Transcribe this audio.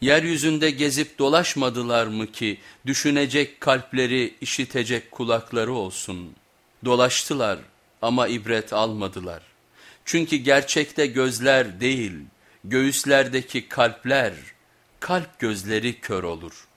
Yeryüzünde gezip dolaşmadılar mı ki düşünecek kalpleri, işitecek kulakları olsun? Dolaştılar ama ibret almadılar. Çünkü gerçekte gözler değil, göğüslerdeki kalpler, kalp gözleri kör olur.''